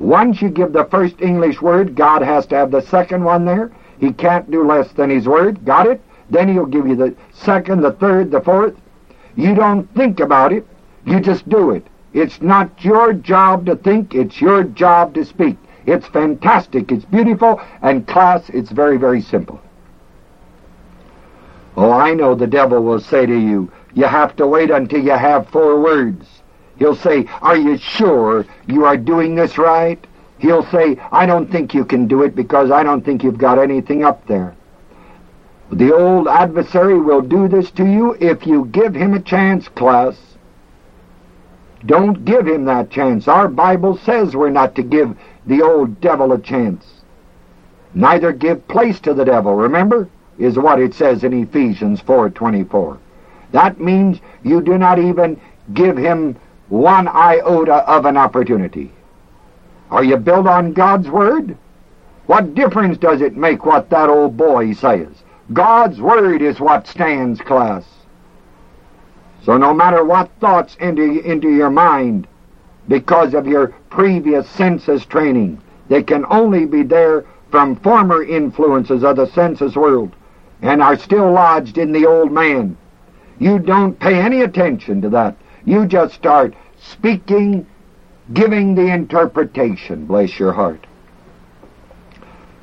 Once you give the first English word, God has to have the second one there. He can't do less than His word. Got it? Then He'll give you the second, the third, the fourth. You don't think about it. You just do it. It's not your job to think. It's your job to speak. It's fantastic. It's beautiful. And class, it's very, very simple. Oh, I know the devil will say to you, you have to wait until you have four words. He'll say, Are you sure you are doing this right? He'll say, I don't think you can do it because I don't think you've got anything up there. The old adversary will do this to you if you give him a chance, class. Don't give him that chance. Our Bible says we're not to give the old devil a chance. Neither give place to the devil, remember? Is what it says in Ephesians 4.24. That means you do not even give him one iota of an opportunity. Are you built on God's Word? What difference does it make what that old boy says? God's Word is what stands, class. So no matter what thoughts enter into your mind because of your previous senses training, they can only be there from former influences of the senses world and are still lodged in the old man. You don't pay any attention to that. You just start speaking, giving the interpretation. Bless your heart.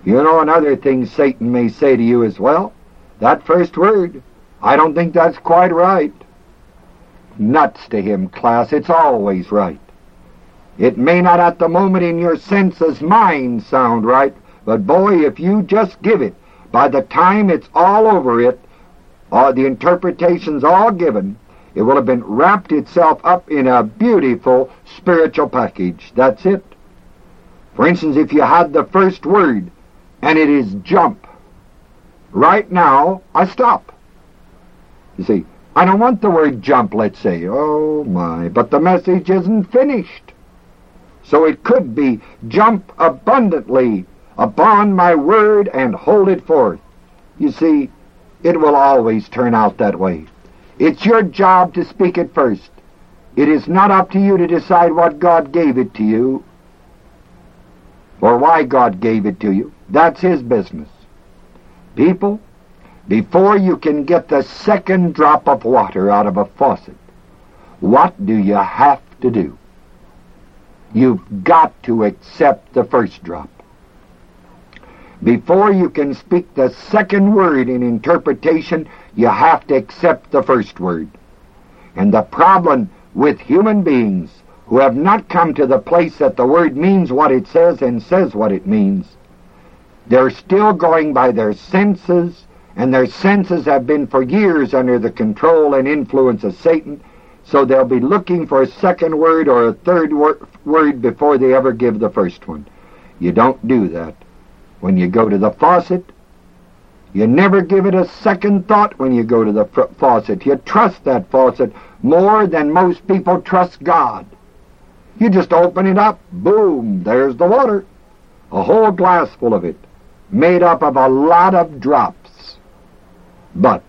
You know another thing Satan may say to you as well? That first word, I don't think that's quite right. Nuts to him, class. It's always right. It may not at the moment in your senses mind sound right, but boy, if you just give it, by the time it's all over it, or the interpretation's all given, it will have been wrapped itself up in a beautiful spiritual package. That's it. For instance, if you had the first word and it is jump, right now I stop. You see, I don't want the word jump, let's say. Oh my, but the message isn't finished. So it could be jump abundantly upon my word and hold it forth. You see, it will always turn out that way. It's your job to speak it first. It is not up to you to decide what God gave it to you or why God gave it to you. That's His business. People, before you can get the second drop of water out of a faucet, what do you have to do? You've got to accept the first drop. Before you can speak the second word in interpretation, you have to accept the first word. And the problem with human beings who have not come to the place that the word means what it says and says what it means, they're still going by their senses, and their senses have been for years under the control and influence of Satan, so they'll be looking for a second word or a third wor- word before they ever give the first one. You don't do that. When you go to the faucet, you never give it a second thought when you go to the faucet. You trust that faucet more than most people trust God. You just open it up, boom, there's the water. A whole glass full of it, made up of a lot of drops. But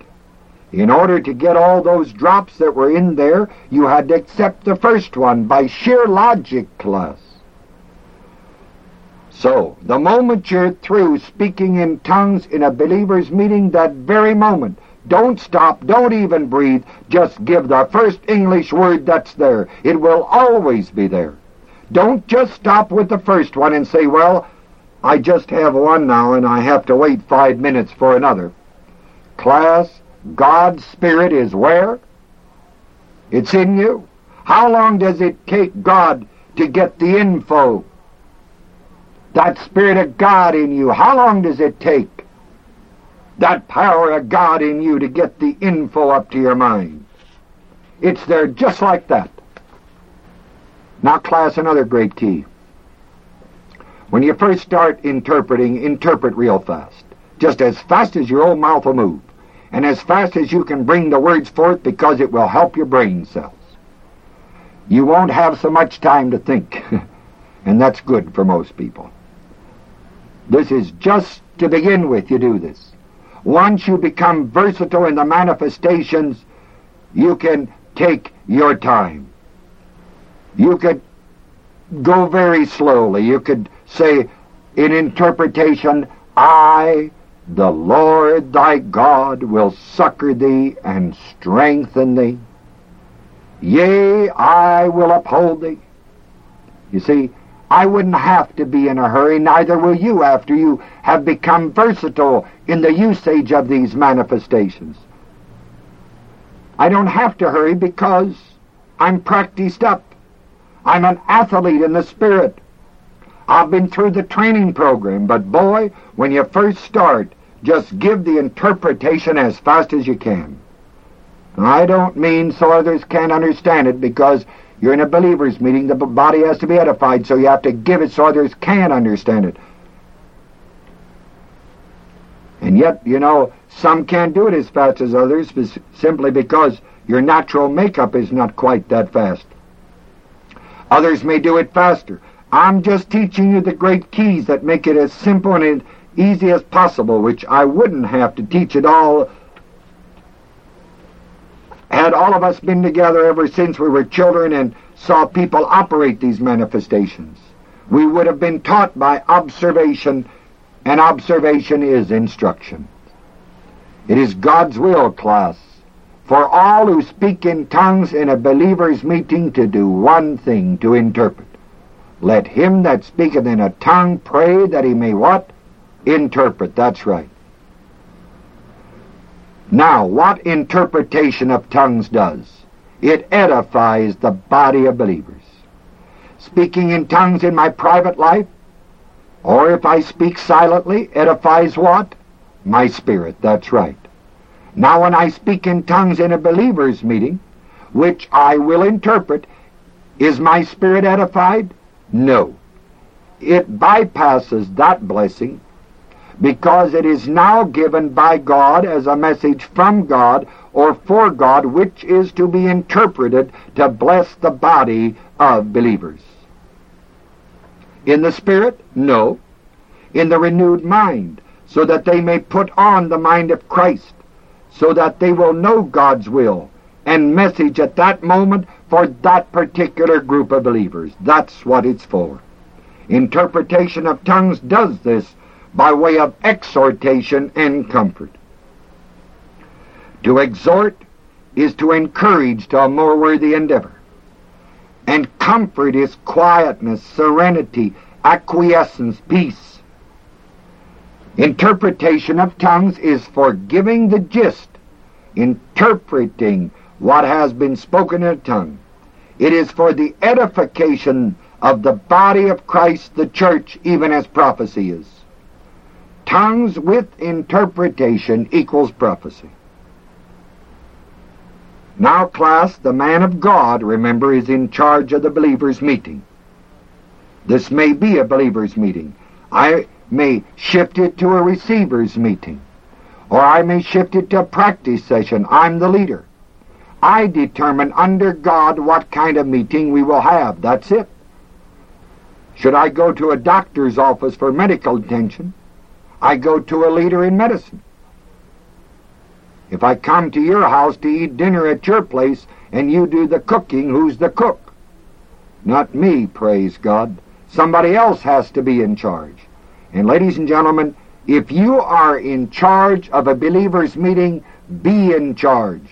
in order to get all those drops that were in there, you had to accept the first one by sheer logic, class. So, the moment you're through speaking in tongues in a believer's meeting, that very moment, don't stop, don't even breathe, just give the first English word that's there. It will always be there. Don't just stop with the first one and say, well, I just have one now and I have to wait five minutes for another. Class, God's Spirit is where? It's in you. How long does it take God to get the info that Spirit of God in you, how long does it take that power of God in you to get the info up to your mind? It's there just like that. Now, class, another great key. When you first start interpreting, interpret real fast. Just as fast as your own mouth will move. And as fast as you can bring the words forth because it will help your brain cells. You won't have so much time to think. and that's good for most people. This is just to begin with, you do this. Once you become versatile in the manifestations, you can take your time. You could go very slowly. You could say in interpretation, I, the Lord thy God, will succor thee and strengthen thee. Yea, I will uphold thee. You see, I wouldn't have to be in a hurry, neither will you after you have become versatile in the usage of these manifestations. I don't have to hurry because I'm practiced up. I'm an athlete in the Spirit. I've been through the training program, but boy, when you first start, just give the interpretation as fast as you can. I don't mean so others can't understand it because you're in a believers meeting. The body has to be edified, so you have to give it so others can understand it. And yet, you know, some can't do it as fast as others simply because your natural makeup is not quite that fast. Others may do it faster. I'm just teaching you the great keys that make it as simple and as easy as possible, which I wouldn't have to teach it all had all of us been together ever since we were children and saw people operate these manifestations. We would have been taught by observation, and observation is instruction. It is God's will, class, for all who speak in tongues in a believer's meeting to do one thing, to interpret. Let him that speaketh in a tongue pray that he may what? Interpret. That's right. Now, what interpretation of tongues does? It edifies the body of believers. Speaking in tongues in my private life, or if I speak silently, edifies what? My spirit. That's right. Now, when I speak in tongues in a believer's meeting, which I will interpret, is my spirit edified? No. It bypasses that blessing because it is now given by God as a message from God or for God, which is to be interpreted to bless the body of believers. In the Spirit? No. In the renewed mind, so that they may put on the mind of Christ, so that they will know God's will and message at that moment for that particular group of believers. That's what it's for. Interpretation of tongues does this by way of exhortation and comfort. To exhort is to encourage to a more worthy endeavor. And comfort is quietness, serenity, acquiescence, peace. Interpretation of tongues is for giving the gist, interpreting what has been spoken in a tongue. It is for the edification of the body of Christ, the church, even as prophecy is. Tongues with interpretation equals prophecy. Now, class, the man of God, remember, is in charge of the believers' meeting. This may be a believers' meeting. I may shift it to a receivers' meeting. Or I may shift it to a practice session. I'm the leader. I determine under God what kind of meeting we will have. That's it. Should I go to a doctor's office for medical attention? I go to a leader in medicine. If I come to your house to eat dinner at your place and you do the cooking, who's the cook? Not me, praise God. Somebody else has to be in charge. And ladies and gentlemen, if you are in charge of a believer's meeting, be in charge.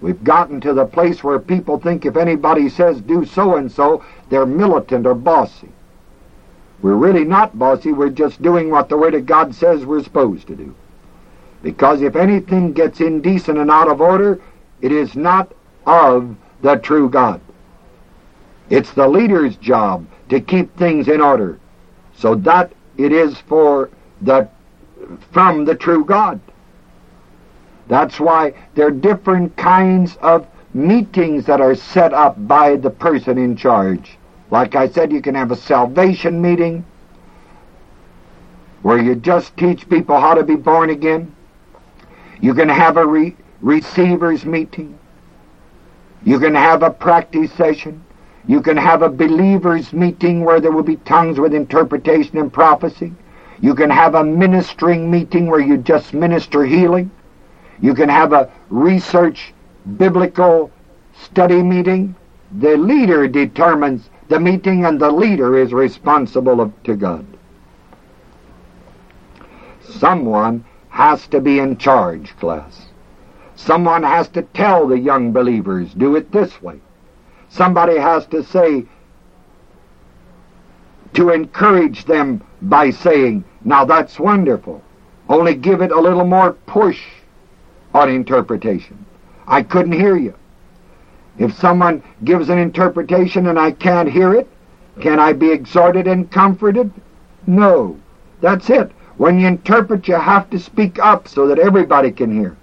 We've gotten to the place where people think if anybody says do so and so, they're militant or bossy. We're really not bossy, we're just doing what the Word of God says we're supposed to do. Because if anything gets indecent and out of order, it is not of the true God. It's the leader's job to keep things in order. So that it is for the from the true God. That's why there are different kinds of meetings that are set up by the person in charge. Like I said, you can have a salvation meeting where you just teach people how to be born again. You can have a re- receivers meeting. You can have a practice session. You can have a believers meeting where there will be tongues with interpretation and prophecy. You can have a ministering meeting where you just minister healing. You can have a research biblical study meeting. The leader determines the meeting and the leader is responsible to God. Someone has to be in charge, class. Someone has to tell the young believers, do it this way. Somebody has to say, to encourage them by saying, now that's wonderful. Only give it a little more push on interpretation. I couldn't hear you. If someone gives an interpretation and I can't hear it, can I be exhorted and comforted? No. That's it. When you interpret, you have to speak up so that everybody can hear.